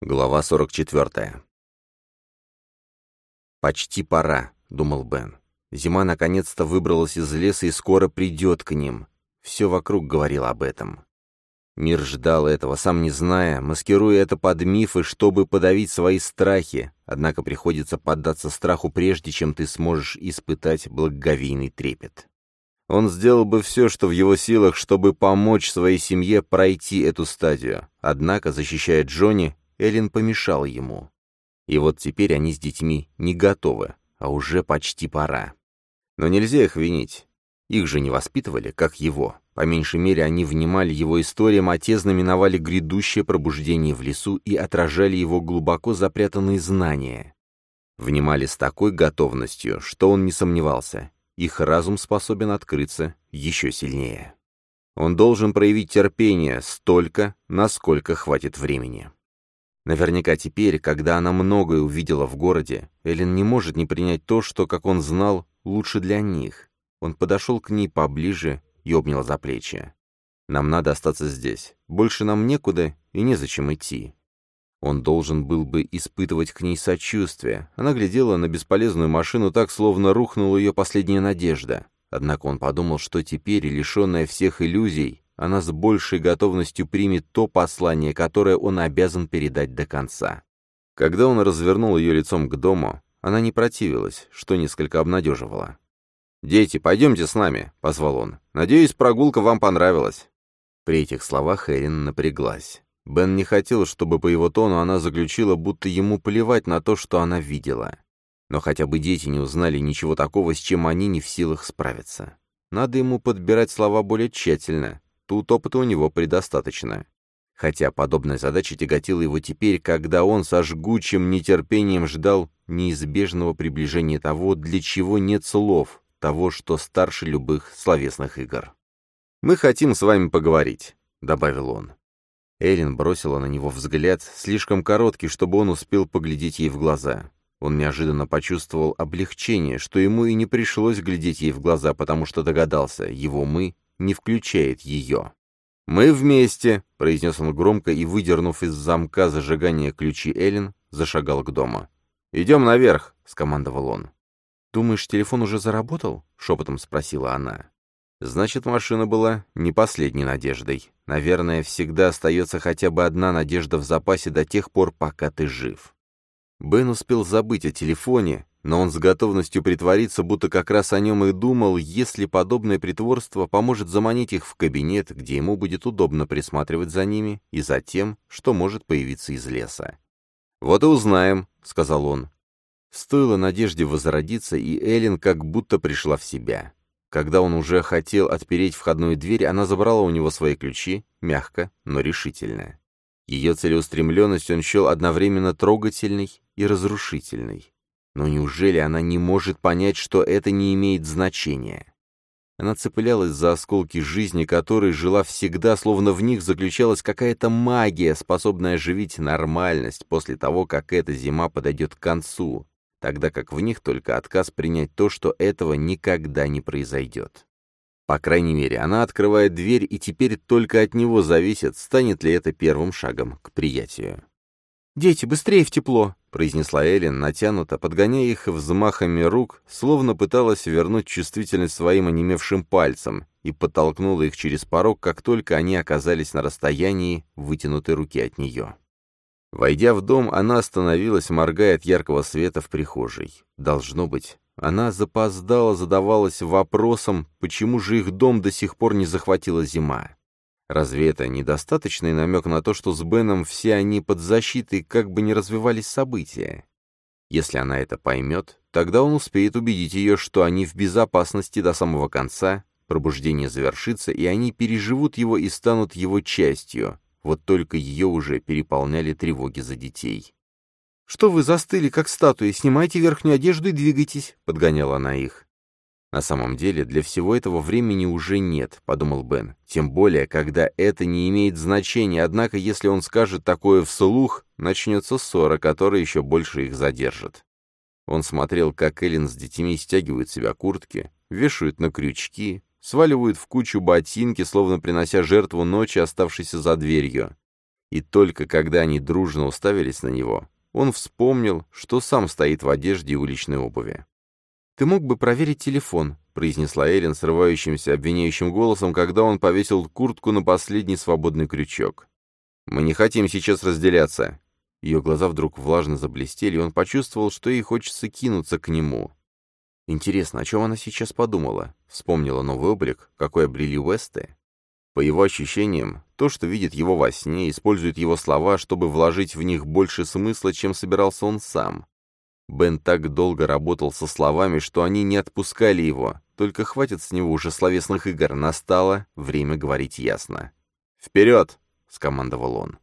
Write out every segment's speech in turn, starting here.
Глава 44. «Почти пора», — думал Бен. Зима наконец-то выбралась из леса и скоро придет к ним. Все вокруг говорило об этом. Мир ждал этого, сам не зная, маскируя это под мифы, чтобы подавить свои страхи, однако приходится поддаться страху прежде, чем ты сможешь испытать благоговейный трепет. Он сделал бы все, что в его силах, чтобы помочь своей семье пройти эту стадию. Однако, защищая Джонни, Эллен помешал ему. И вот теперь они с детьми не готовы, а уже почти пора. Но нельзя их винить. Их же не воспитывали, как его. По меньшей мере, они внимали его историям, а те знаменовали грядущее пробуждение в лесу и отражали его глубоко запрятанные знания. Внимали с такой готовностью, что он не сомневался. Их разум способен открыться еще сильнее. Он должен проявить терпение столько, насколько хватит времени. Наверняка теперь, когда она многое увидела в городе, Эллен не может не принять то, что, как он знал, лучше для них. Он подошел к ней поближе и обнял за плечи. «Нам надо остаться здесь. Больше нам некуда и незачем идти». Он должен был бы испытывать к ней сочувствие. Она глядела на бесполезную машину так, словно рухнула ее последняя надежда. Однако он подумал, что теперь, лишенная всех иллюзий, она с большей готовностью примет то послание, которое он обязан передать до конца. Когда он развернул ее лицом к дому, она не противилась, что несколько обнадеживало. «Дети, пойдемте с нами», — позвал он. «Надеюсь, прогулка вам понравилась». При этих словах Эрин напряглась. Бен не хотел, чтобы по его тону она заключила, будто ему плевать на то, что она видела. Но хотя бы дети не узнали ничего такого, с чем они не в силах справиться. Надо ему подбирать слова более тщательно, Тут опыта у него предостаточно. Хотя подобная задача тяготила его теперь, когда он со жгучим нетерпением ждал неизбежного приближения того, для чего нет слов, того, что старше любых словесных игр. «Мы хотим с вами поговорить», — добавил он. Эрин бросила на него взгляд, слишком короткий, чтобы он успел поглядеть ей в глаза. Он неожиданно почувствовал облегчение, что ему и не пришлось глядеть ей в глаза, потому что догадался, его «мы» не включает ее. «Мы вместе», — произнес он громко и, выдернув из замка зажигания ключи Эллен, зашагал к дому. «Идем наверх», — скомандовал он. «Думаешь, телефон уже заработал?» — шепотом спросила она. Значит, машина была не последней надеждой. Наверное, всегда остается хотя бы одна надежда в запасе до тех пор, пока ты жив. Бен успел забыть о телефоне, но он с готовностью притворится, будто как раз о нем и думал, если подобное притворство поможет заманить их в кабинет, где ему будет удобно присматривать за ними и за тем, что может появиться из леса. «Вот и узнаем», — сказал он. Стоило надежде возродиться, и Эллен как будто пришла в себя. Когда он уже хотел отпереть входную дверь, она забрала у него свои ключи, мягко, но решительно. Ее целеустремленность он счел одновременно трогательной и разрушительной. Но неужели она не может понять, что это не имеет значения? Она цеплялась за осколки жизни, которой жила всегда, словно в них заключалась какая-то магия, способная оживить нормальность после того, как эта зима подойдет к концу, тогда как в них только отказ принять то, что этого никогда не произойдет. По крайней мере, она открывает дверь, и теперь только от него зависит, станет ли это первым шагом к приятию. «Дети, быстрее в тепло!» — произнесла Эллен, натянуто, подгоняя их взмахами рук, словно пыталась вернуть чувствительность своим онемевшим пальцем, и подтолкнула их через порог, как только они оказались на расстоянии вытянутой руки от нее. Войдя в дом, она остановилась, моргая от яркого света в прихожей. Должно быть, она запоздала задавалась вопросом, почему же их дом до сих пор не захватила зима. Разве это недостаточный намек на то, что с Беном все они под защитой, как бы не развивались события? Если она это поймет, тогда он успеет убедить ее, что они в безопасности до самого конца, пробуждение завершится, и они переживут его и станут его частью. Вот только ее уже переполняли тревоги за детей. «Что вы застыли, как статуи? Снимайте верхнюю одежду и двигайтесь», — подгоняла она их. «На самом деле, для всего этого времени уже нет», — подумал Бен. «Тем более, когда это не имеет значения, однако, если он скажет такое вслух, начнется ссора, которая еще больше их задержит». Он смотрел, как Эллен с детьми стягивают себя куртки, вешают на крючки, сваливают в кучу ботинки, словно принося жертву ночи, оставшейся за дверью. И только когда они дружно уставились на него, он вспомнил, что сам стоит в одежде и уличной обуви. «Ты мог бы проверить телефон», — произнесла Эллен срывающимся обвиняющим голосом, когда он повесил куртку на последний свободный крючок. «Мы не хотим сейчас разделяться». Ее глаза вдруг влажно заблестели, и он почувствовал, что ей хочется кинуться к нему. Интересно, о чем она сейчас подумала? Вспомнила новый облик, какой обрели Уэсты? По его ощущениям, то, что видит его во сне, использует его слова, чтобы вложить в них больше смысла, чем собирался он сам. Бен так долго работал со словами, что они не отпускали его. Только хватит с него уже словесных игр. Настало время говорить ясно. «Вперед!» — скомандовал он.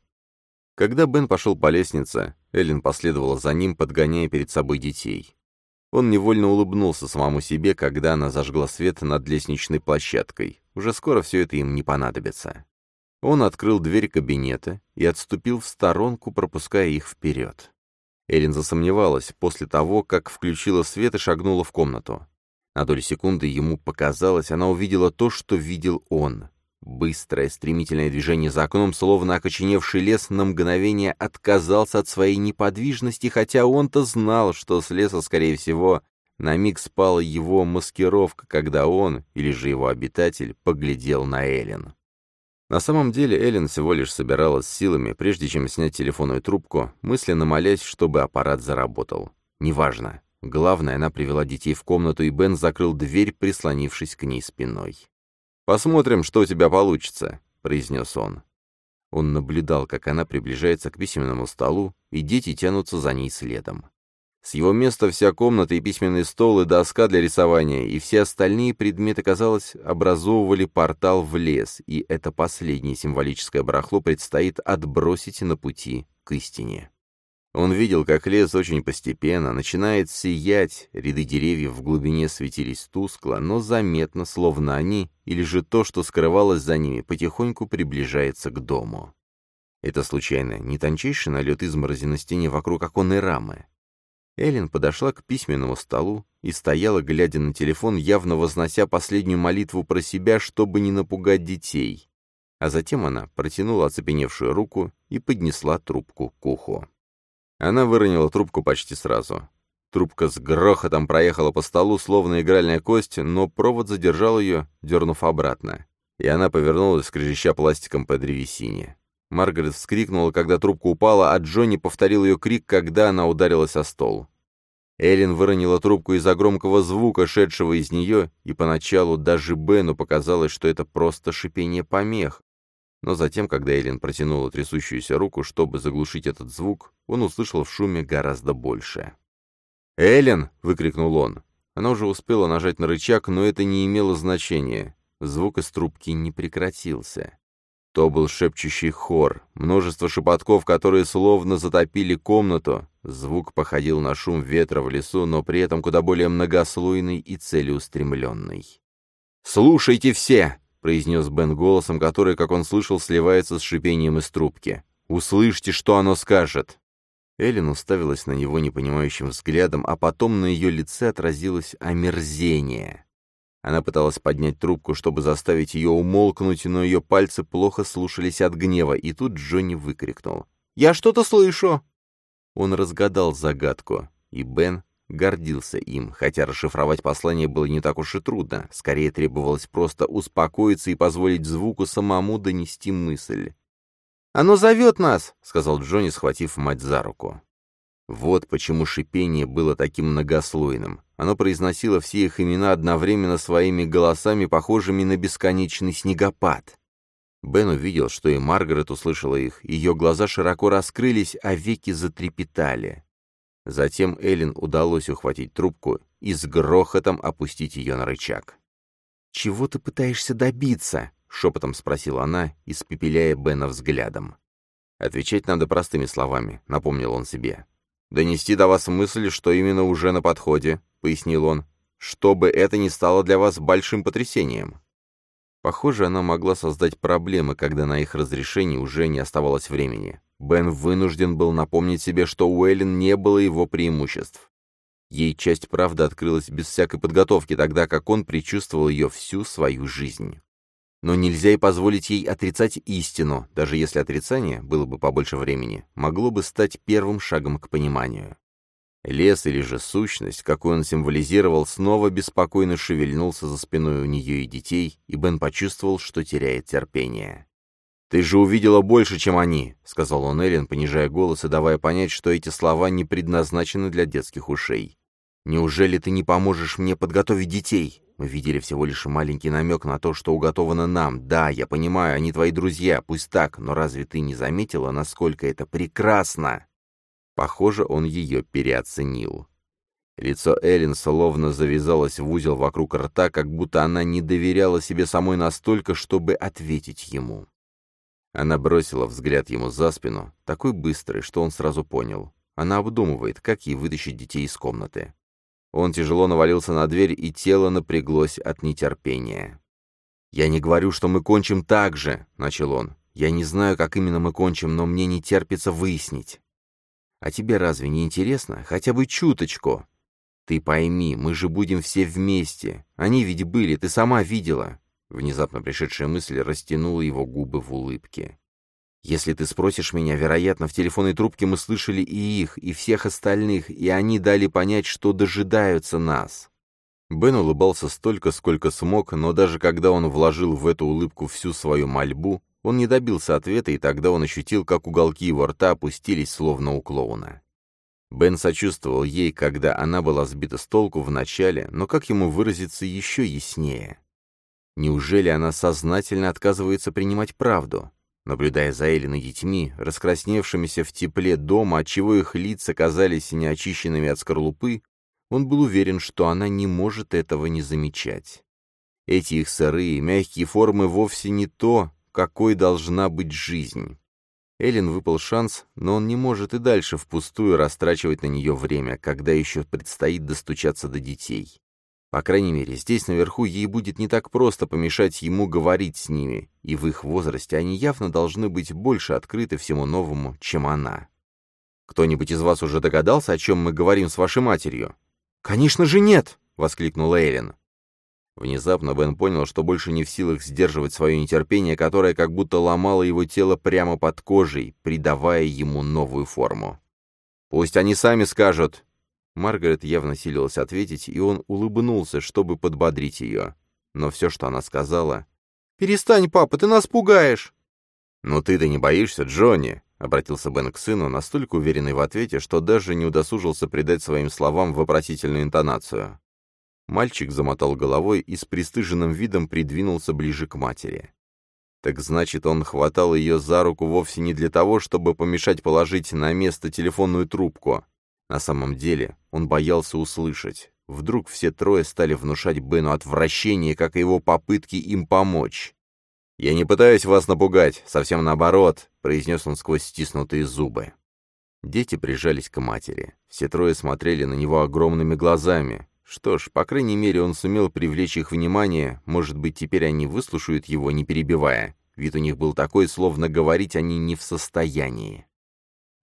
Когда Бен пошел по лестнице, Эллен последовала за ним, подгоняя перед собой детей. Он невольно улыбнулся самому себе, когда она зажгла свет над лестничной площадкой. Уже скоро все это им не понадобится. Он открыл дверь кабинета и отступил в сторонку, пропуская их вперед. Эллен засомневалась после того, как включила свет и шагнула в комнату. На долю секунды ему показалось, она увидела то, что видел он. Быстрое, стремительное движение за окном, словно окоченевший лес, на мгновение отказался от своей неподвижности, хотя он-то знал, что с леса, скорее всего, на миг спала его маскировка, когда он, или же его обитатель, поглядел на Эллен. На самом деле Эллен всего лишь собиралась силами, прежде чем снять телефонную трубку, мысленно молясь, чтобы аппарат заработал. Неважно. Главное, она привела детей в комнату, и Бен закрыл дверь, прислонившись к ней спиной. «Посмотрим, что у тебя получится», — произнес он. Он наблюдал, как она приближается к письменному столу, и дети тянутся за ней следом. С его места вся комната и письменный стол, и доска для рисования, и все остальные предметы, казалось, образовывали портал в лес, и это последнее символическое барахло предстоит отбросить на пути к истине. Он видел, как лес очень постепенно начинает сиять, ряды деревьев в глубине светились тускло, но заметно, словно они, или же то, что скрывалось за ними, потихоньку приближается к дому. Это, случайно, не тончайший налет изморози на стене вокруг оконной рамы? Эллен подошла к письменному столу и стояла, глядя на телефон, явно вознося последнюю молитву про себя, чтобы не напугать детей. А затем она протянула оцепеневшую руку и поднесла трубку к уху. Она выронила трубку почти сразу. Трубка с грохотом проехала по столу, словно игральная кость, но провод задержал ее, дернув обратно. И она повернулась, скрежеща пластиком по древесине. Маргарет вскрикнула, когда трубка упала, а Джонни повторил ее крик, когда она ударилась о стол. Эллен выронила трубку из-за громкого звука, шедшего из нее, и поначалу даже Бену показалось, что это просто шипение помех. Но затем, когда Эллен протянула трясущуюся руку, чтобы заглушить этот звук, он услышал в шуме гораздо больше. «Эллен!» — выкрикнул он. Она уже успела нажать на рычаг, но это не имело значения. Звук из трубки не прекратился. То был шепчущий хор, множество шепотков, которые словно затопили комнату. Звук походил на шум ветра в лесу, но при этом куда более многослойный и целеустремленный. «Слушайте все!» — произнес Бен голосом, который, как он слышал, сливается с шипением из трубки. «Услышьте, что оно скажет!» Эллен уставилась на него непонимающим взглядом, а потом на ее лице отразилось омерзение. Она пыталась поднять трубку, чтобы заставить ее умолкнуть, но ее пальцы плохо слушались от гнева, и тут Джонни выкрикнул. «Я что-то слышу!» Он разгадал загадку, и Бен гордился им, хотя расшифровать послание было не так уж и трудно, скорее требовалось просто успокоиться и позволить звуку самому донести мысль. «Оно зовет нас!» — сказал Джонни, схватив мать за руку. Вот почему шипение было таким многослойным. Оно произносило все их имена одновременно своими голосами, похожими на бесконечный снегопад. Бен увидел, что и Маргарет услышала их, ее глаза широко раскрылись, а веки затрепетали. Затем Эллен удалось ухватить трубку и с грохотом опустить ее на рычаг. «Чего ты пытаешься добиться?» — шепотом спросила она, испепеляя Бена взглядом. «Отвечать надо простыми словами», — напомнил он себе. «Донести до вас мысль, что именно уже на подходе, пояснил он, чтобы это не стало для вас большим потрясением. Похоже, она могла создать проблемы, когда на их разрешении уже не оставалось времени. Бен вынужден был напомнить себе, что у Эллен не было его преимуществ. Ей часть правды открылась без всякой подготовки, тогда как он предчувствовал ее всю свою жизнь. Но нельзя и позволить ей отрицать истину, даже если отрицание, было бы побольше времени, могло бы стать первым шагом к пониманию. Лес или же сущность, какой он символизировал, снова беспокойно шевельнулся за спиной у нее и детей, и Бен почувствовал, что теряет терпение. «Ты же увидела больше, чем они», — сказал он Эллен, понижая голос и давая понять, что эти слова не предназначены для детских ушей. «Неужели ты не поможешь мне подготовить детей? Мы видели всего лишь маленький намек на то, что уготовано нам. Да, я понимаю, они твои друзья, пусть так, но разве ты не заметила, насколько это прекрасно?» Похоже, он ее переоценил. Лицо Эллен словно завязалось в узел вокруг рта, как будто она не доверяла себе самой настолько, чтобы ответить ему. Она бросила взгляд ему за спину, такой быстрый, что он сразу понял. Она обдумывает, как ей вытащить детей из комнаты. Он тяжело навалился на дверь, и тело напряглось от нетерпения. «Я не говорю, что мы кончим так же», — начал он. «Я не знаю, как именно мы кончим, но мне не терпится выяснить». «А тебе разве не интересно? Хотя бы чуточку?» «Ты пойми, мы же будем все вместе. Они ведь были, ты сама видела». Внезапно пришедшая мысль растянула его губы в улыбке. Если ты спросишь меня, вероятно, в телефонной трубке мы слышали и их, и всех остальных, и они дали понять, что дожидаются нас. Бен улыбался столько, сколько смог, но даже когда он вложил в эту улыбку всю свою мольбу, он не добился ответа, и тогда он ощутил, как уголки его рта опустились, словно у клоуна. Бен сочувствовал ей, когда она была сбита с толку в начале, но как ему выразиться еще яснее? Неужели она сознательно отказывается принимать правду? Наблюдая за и детьми, раскрасневшимися в тепле дома, отчего их лица казались неочищенными от скорлупы, он был уверен, что она не может этого не замечать. Эти их сырые, мягкие формы вовсе не то, какой должна быть жизнь. Эллен выпал шанс, но он не может и дальше впустую растрачивать на нее время, когда еще предстоит достучаться до детей. По крайней мере, здесь наверху ей будет не так просто помешать ему говорить с ними, и в их возрасте они явно должны быть больше открыты всему новому, чем она. «Кто-нибудь из вас уже догадался, о чем мы говорим с вашей матерью?» «Конечно же нет!» — воскликнула Эллен. Внезапно Бен понял, что больше не в силах сдерживать свое нетерпение, которое как будто ломало его тело прямо под кожей, придавая ему новую форму. «Пусть они сами скажут, Маргарет явно силилась ответить, и он улыбнулся, чтобы подбодрить ее. Но все, что она сказала... «Перестань, папа, ты нас пугаешь!» «Ну ты-то не боишься, Джонни?» — обратился Бен к сыну, настолько уверенный в ответе, что даже не удосужился придать своим словам вопросительную интонацию. Мальчик замотал головой и с пристыженным видом придвинулся ближе к матери. Так значит, он хватал ее за руку вовсе не для того, чтобы помешать положить на место телефонную трубку, на самом деле он боялся услышать. Вдруг все трое стали внушать Бену отвращение, как и его попытки им помочь. «Я не пытаюсь вас напугать, совсем наоборот», — произнес он сквозь стиснутые зубы. Дети прижались к матери. Все трое смотрели на него огромными глазами. Что ж, по крайней мере, он сумел привлечь их внимание, может быть, теперь они выслушают его, не перебивая. Вид у них был такой, словно говорить они не в состоянии.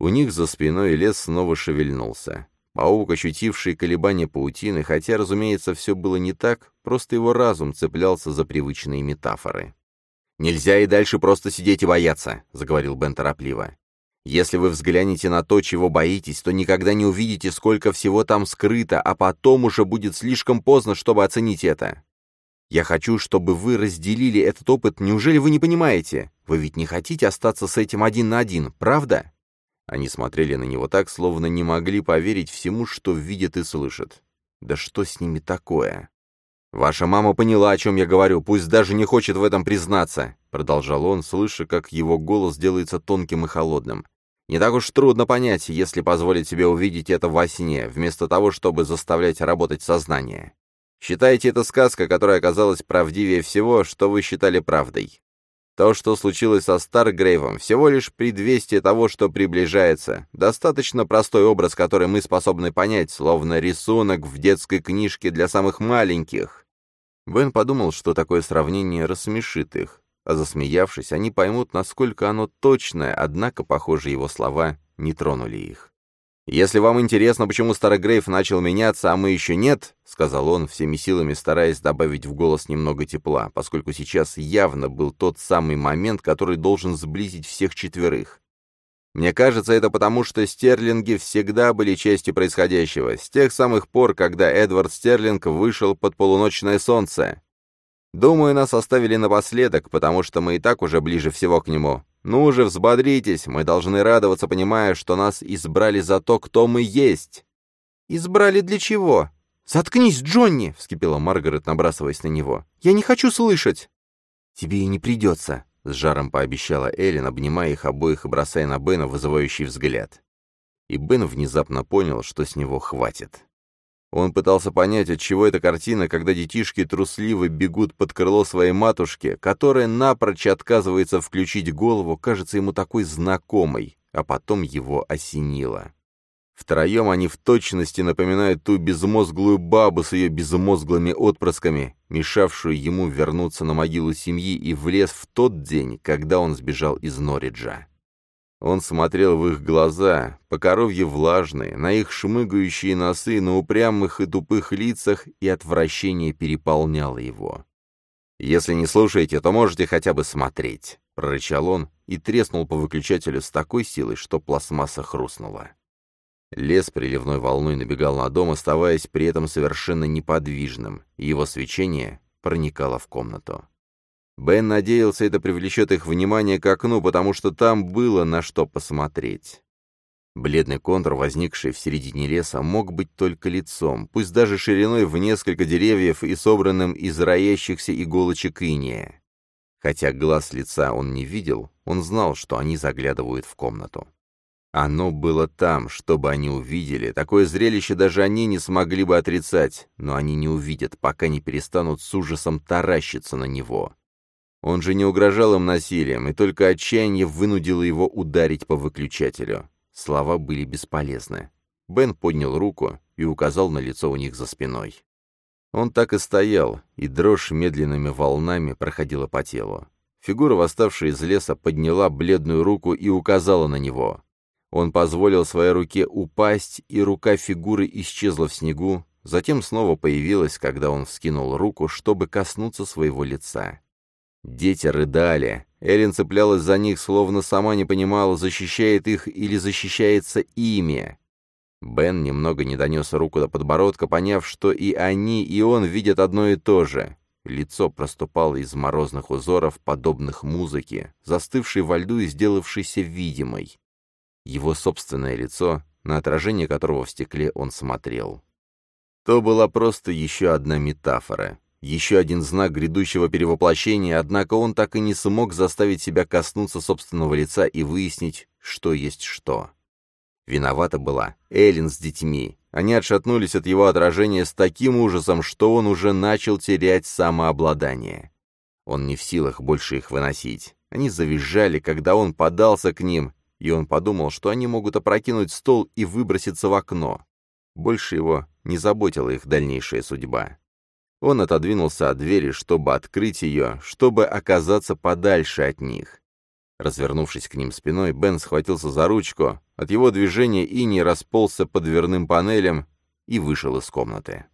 У них за спиной лес снова шевельнулся. Паук, ощутивший колебания паутины, хотя, разумеется, все было не так, просто его разум цеплялся за привычные метафоры. «Нельзя и дальше просто сидеть и бояться», — заговорил Бен торопливо. «Если вы взглянете на то, чего боитесь, то никогда не увидите, сколько всего там скрыто, а потом уже будет слишком поздно, чтобы оценить это. Я хочу, чтобы вы разделили этот опыт, неужели вы не понимаете? Вы ведь не хотите остаться с этим один на один, правда?» Они смотрели на него так, словно не могли поверить всему, что видят и слышат. Да что с ними такое? «Ваша мама поняла, о чем я говорю, пусть даже не хочет в этом признаться», — продолжал он, слыша, как его голос делается тонким и холодным. «Не так уж трудно понять, если позволить себе увидеть это во сне, вместо того, чтобы заставлять работать сознание. Считайте это сказка, которая оказалась правдивее всего, что вы считали правдой. То, что случилось со Старгрейвом, всего лишь предвестие того, что приближается. Достаточно простой образ, который мы способны понять, словно рисунок в детской книжке для самых маленьких. Бен подумал, что такое сравнение рассмешит их, а засмеявшись, они поймут, насколько оно точное, однако, похоже, его слова не тронули их. «Если вам интересно, почему Старогрейв начал меняться, а мы еще нет», — сказал он, всеми силами стараясь добавить в голос немного тепла, поскольку сейчас явно был тот самый момент, который должен сблизить всех четверых. «Мне кажется, это потому, что стерлинги всегда были частью происходящего, с тех самых пор, когда Эдвард Стерлинг вышел под полуночное солнце. Думаю, нас оставили напоследок, потому что мы и так уже ближе всего к нему. «Ну же, взбодритесь, мы должны радоваться, понимая, что нас избрали за то, кто мы есть». «Избрали для чего?» «Заткнись, Джонни!» — вскипела Маргарет, набрасываясь на него. «Я не хочу слышать!» «Тебе и не придется», — с жаром пообещала Эллен, обнимая их обоих и бросая на Бена вызывающий взгляд. И Бен внезапно понял, что с него хватит. Он пытался понять, от чего эта картина, когда детишки трусливо бегут под крыло своей матушки, которая напрочь отказывается включить голову, кажется ему такой знакомой, а потом его осенило. Втроем они в точности напоминают ту безмозглую бабу с ее безмозглыми отпрысками, мешавшую ему вернуться на могилу семьи и в лес в тот день, когда он сбежал из Норриджа. Он смотрел в их глаза, по коровье влажные, на их шмыгающие носы, на упрямых и тупых лицах, и отвращение переполняло его. «Если не слушаете, то можете хотя бы смотреть», — прорычал он и треснул по выключателю с такой силой, что пластмасса хрустнула. Лес приливной волной набегал на дом, оставаясь при этом совершенно неподвижным, и его свечение проникало в комнату. Бен надеялся, это привлечет их внимание к окну, потому что там было на что посмотреть. Бледный контур, возникший в середине леса, мог быть только лицом, пусть даже шириной в несколько деревьев и собранным из роящихся иголочек иния. Хотя глаз лица он не видел, он знал, что они заглядывают в комнату. Оно было там, чтобы они увидели. Такое зрелище даже они не смогли бы отрицать, но они не увидят, пока не перестанут с ужасом таращиться на него. Он же не угрожал им насилием, и только отчаяние вынудило его ударить по выключателю. Слова были бесполезны. Бен поднял руку и указал на лицо у них за спиной. Он так и стоял, и дрожь медленными волнами проходила по телу. Фигура, восставшая из леса, подняла бледную руку и указала на него. Он позволил своей руке упасть, и рука фигуры исчезла в снегу, затем снова появилась, когда он вскинул руку, чтобы коснуться своего лица. Дети рыдали. Эрин цеплялась за них, словно сама не понимала, защищает их или защищается ими. Бен немного не донес руку до подбородка, поняв, что и они, и он видят одно и то же. Лицо проступало из морозных узоров, подобных музыке, застывшей во льду и сделавшейся видимой. Его собственное лицо, на отражение которого в стекле он смотрел. То была просто еще одна метафора. Еще один знак грядущего перевоплощения, однако он так и не смог заставить себя коснуться собственного лица и выяснить, что есть что. Виновата была Эллен с детьми. Они отшатнулись от его отражения с таким ужасом, что он уже начал терять самообладание. Он не в силах больше их выносить. Они завизжали, когда он подался к ним, и он подумал, что они могут опрокинуть стол и выброситься в окно. Больше его не заботила их дальнейшая судьба. Он отодвинулся от двери, чтобы открыть ее, чтобы оказаться подальше от них. Развернувшись к ним спиной, Бен схватился за ручку, от его движения Ини расползся по дверным панелям и вышел из комнаты.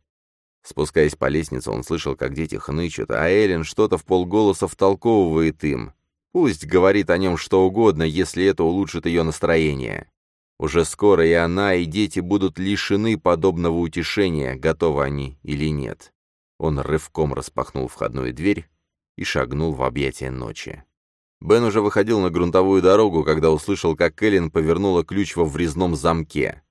Спускаясь по лестнице, он слышал, как дети хнычут, а Эллен что-то в полголоса втолковывает им. Пусть говорит о нем что угодно, если это улучшит ее настроение. Уже скоро и она, и дети будут лишены подобного утешения, готовы они или нет. Он рывком распахнул входную дверь и шагнул в объятия ночи. Бен уже выходил на грунтовую дорогу, когда услышал, как Кэлен повернула ключ во врезном замке.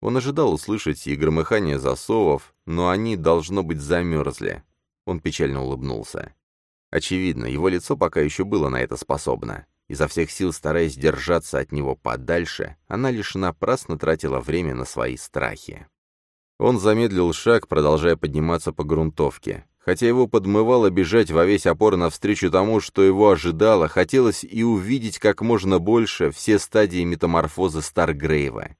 Он ожидал услышать и громыхание засовов, но они, должно быть, замерзли. Он печально улыбнулся. Очевидно, его лицо пока еще было на это способно. Изо всех сил стараясь держаться от него подальше, она лишь напрасно тратила время на свои страхи. Он замедлил шаг, продолжая подниматься по грунтовке. Хотя его подмывало бежать во весь опор навстречу тому, что его ожидало, хотелось и увидеть как можно больше все стадии метаморфозы Старгрейва.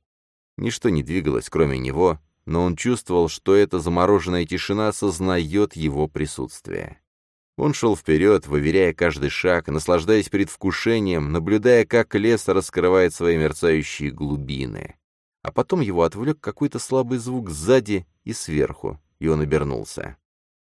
Ничто не двигалось, кроме него, но он чувствовал, что эта замороженная тишина осознает его присутствие. Он шел вперед, выверяя каждый шаг, наслаждаясь предвкушением, наблюдая, как лес раскрывает свои мерцающие глубины. А потом его отвлек какой-то слабый звук сзади и сверху, и он обернулся.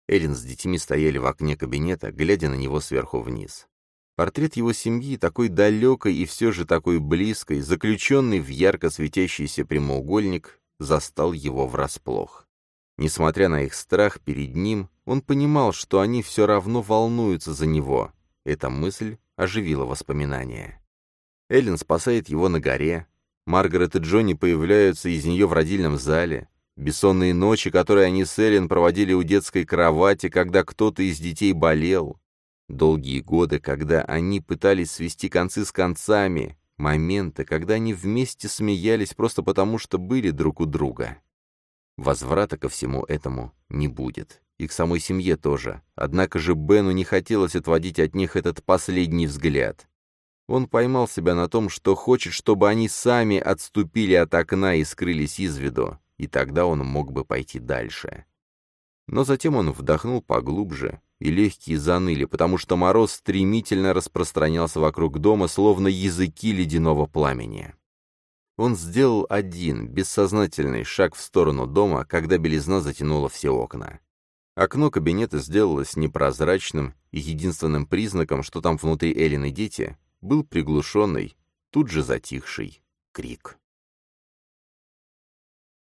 Эллен с детьми стояли в окне кабинета, глядя на него сверху вниз. Портрет его семьи, такой далекой и все же такой близкой, заключенный в ярко светящийся прямоугольник, застал его врасплох. Несмотря на их страх перед ним, он понимал, что они все равно волнуются за него. Эта мысль оживила воспоминания. Эллен спасает его на горе. Маргарет и Джонни появляются из нее в родильном зале. Бессонные ночи, которые они с Эллен проводили у детской кровати, когда кто-то из детей болел. Долгие годы, когда они пытались свести концы с концами, моменты, когда они вместе смеялись просто потому, что были друг у друга. Возврата ко всему этому не будет. И к самой семье тоже. Однако же Бену не хотелось отводить от них этот последний взгляд. Он поймал себя на том, что хочет, чтобы они сами отступили от окна и скрылись из виду, и тогда он мог бы пойти дальше. Но затем он вдохнул поглубже и легкие заныли, потому что мороз стремительно распространялся вокруг дома, словно языки ледяного пламени. Он сделал один, бессознательный шаг в сторону дома, когда белизна затянула все окна. Окно кабинета сделалось непрозрачным, и единственным признаком, что там внутри Эллен и дети, был приглушенный, тут же затихший крик.